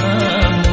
oh